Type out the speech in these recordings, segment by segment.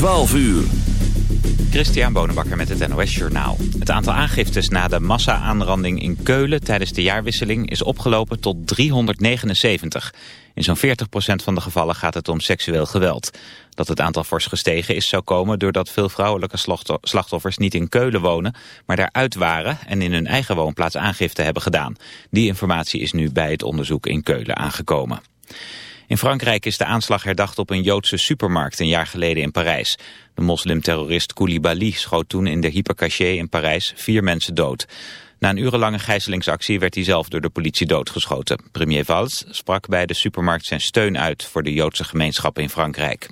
12 uur. Christian Bonenbakker met het NOS Journaal. Het aantal aangiftes na de massa-aanranding in Keulen tijdens de jaarwisseling is opgelopen tot 379. In zo'n 40% van de gevallen gaat het om seksueel geweld. Dat het aantal fors gestegen is zou komen doordat veel vrouwelijke slachtoffers niet in Keulen wonen, maar daaruit waren en in hun eigen woonplaats aangifte hebben gedaan. Die informatie is nu bij het onderzoek in Keulen aangekomen. In Frankrijk is de aanslag herdacht op een Joodse supermarkt een jaar geleden in Parijs. De moslimterrorist Koulibaly schoot toen in de hypercaché in Parijs vier mensen dood. Na een urenlange gijzelingsactie werd hij zelf door de politie doodgeschoten. Premier Valls sprak bij de supermarkt zijn steun uit voor de Joodse gemeenschap in Frankrijk.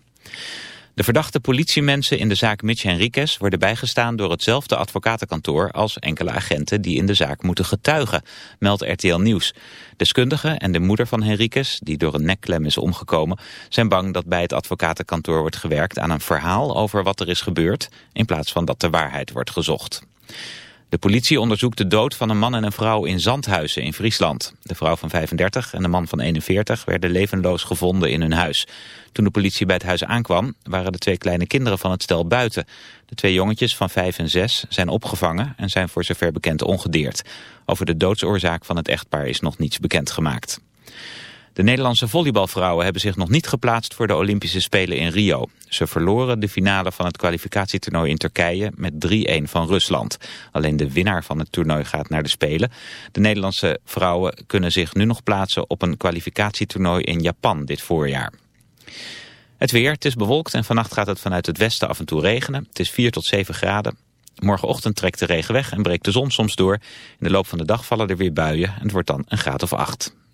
De verdachte politiemensen in de zaak Mitch Henriquez worden bijgestaan door hetzelfde advocatenkantoor als enkele agenten die in de zaak moeten getuigen, meldt RTL Nieuws. Deskundigen en de moeder van Henriquez, die door een nekklem is omgekomen, zijn bang dat bij het advocatenkantoor wordt gewerkt aan een verhaal over wat er is gebeurd, in plaats van dat de waarheid wordt gezocht. De politie onderzoekt de dood van een man en een vrouw in Zandhuizen in Friesland. De vrouw van 35 en de man van 41 werden levenloos gevonden in hun huis. Toen de politie bij het huis aankwam, waren de twee kleine kinderen van het stel buiten. De twee jongetjes van 5 en 6 zijn opgevangen en zijn voor zover bekend ongedeerd. Over de doodsoorzaak van het echtpaar is nog niets bekendgemaakt. De Nederlandse volleybalvrouwen hebben zich nog niet geplaatst voor de Olympische Spelen in Rio. Ze verloren de finale van het kwalificatietoernooi in Turkije met 3-1 van Rusland. Alleen de winnaar van het toernooi gaat naar de Spelen. De Nederlandse vrouwen kunnen zich nu nog plaatsen op een kwalificatietoernooi in Japan dit voorjaar. Het weer, het is bewolkt en vannacht gaat het vanuit het westen af en toe regenen. Het is 4 tot 7 graden. Morgenochtend trekt de regen weg en breekt de zon soms door. In de loop van de dag vallen er weer buien en het wordt dan een graad of 8.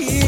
Your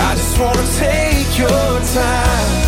I just wanna take your time.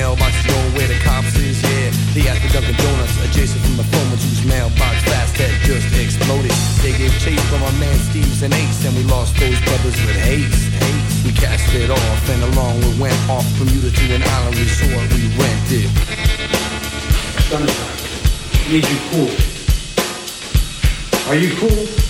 mailbox is going where the cops is, yeah. They asked for Dunkin' Donuts adjacent from the phone juice mailbox last had just exploded. They gave chase from our man Steve's and Ace, and we lost those brothers with haste. haste. We cast it off, and along we went off Bermuda to an island resort we rented. Sunshine, need you cool. Are you cool?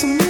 some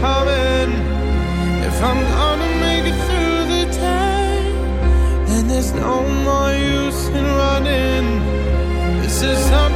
coming. If I'm gonna make it through the day, then there's no more use in running. This is something.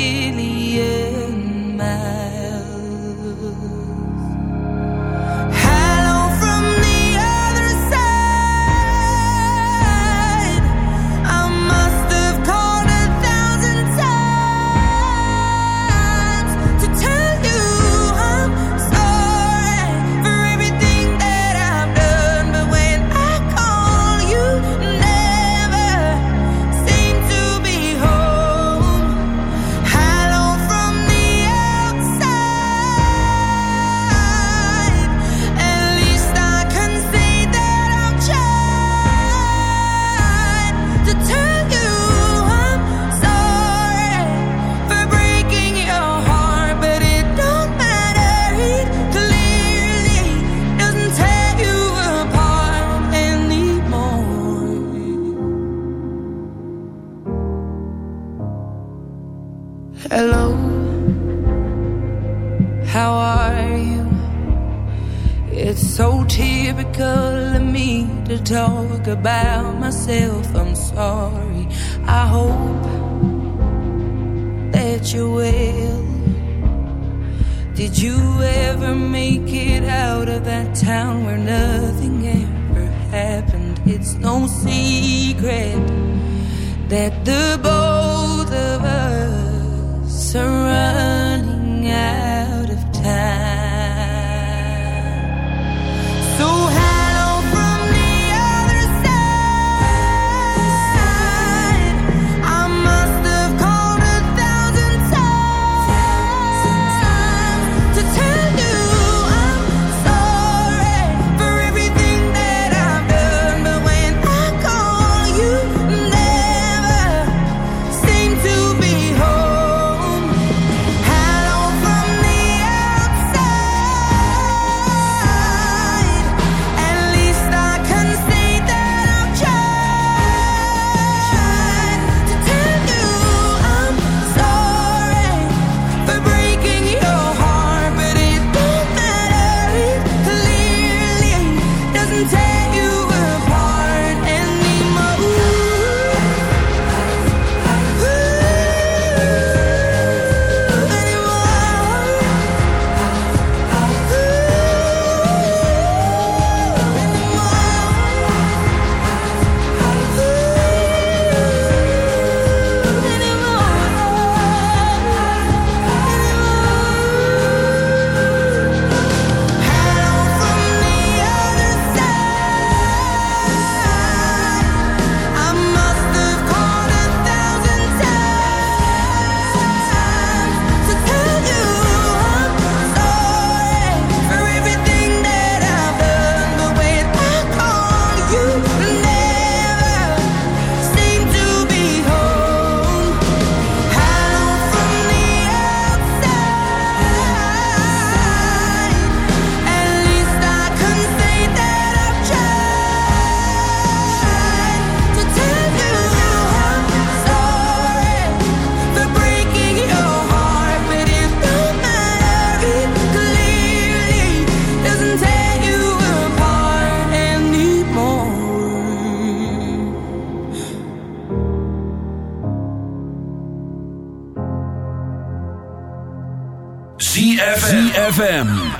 Take.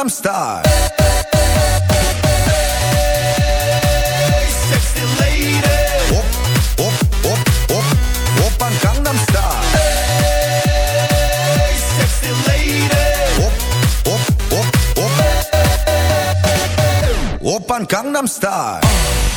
I'm star. Gangnam Style.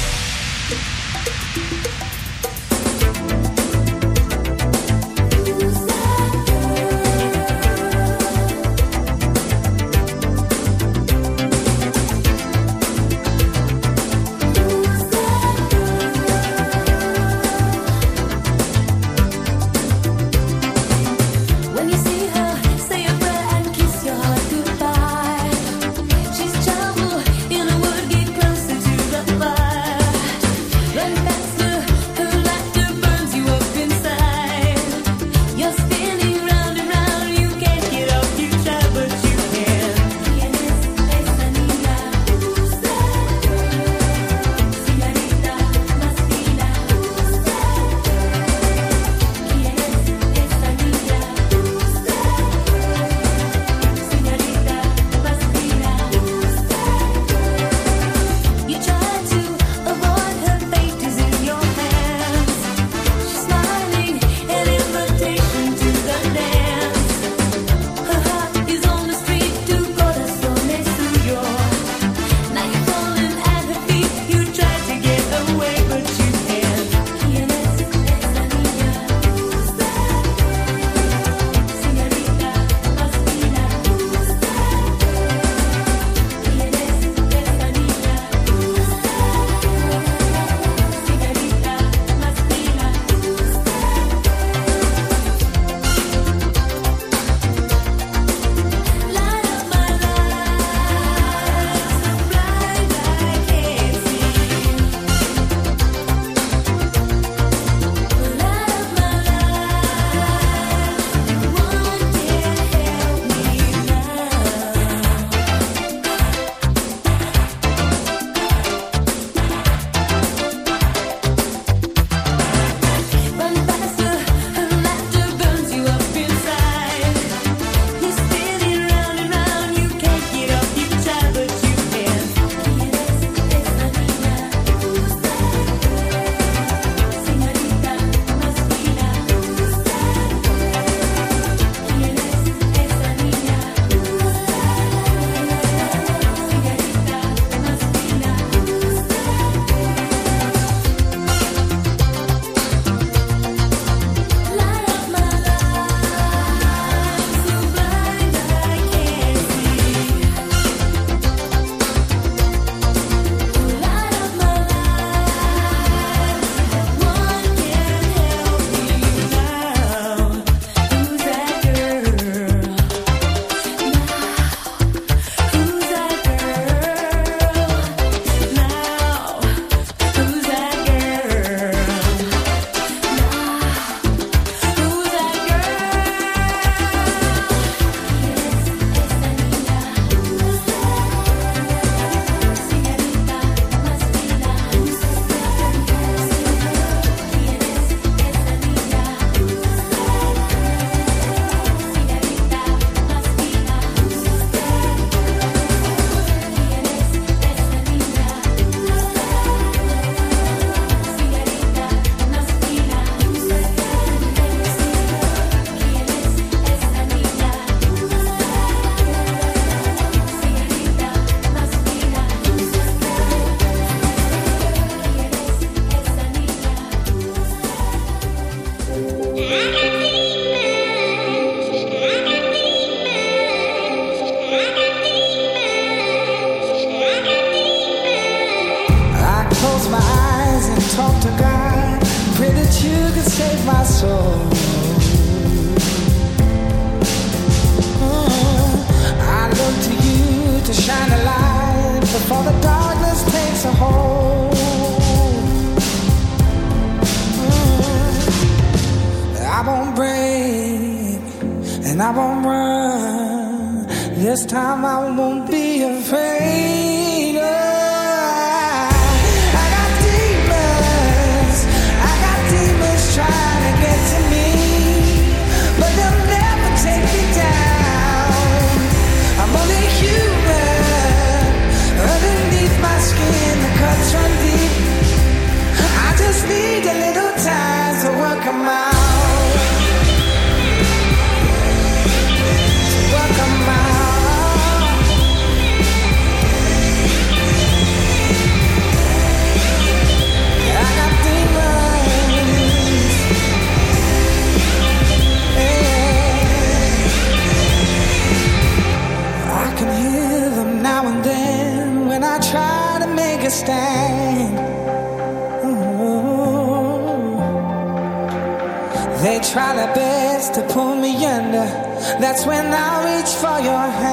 when I reach for your hand.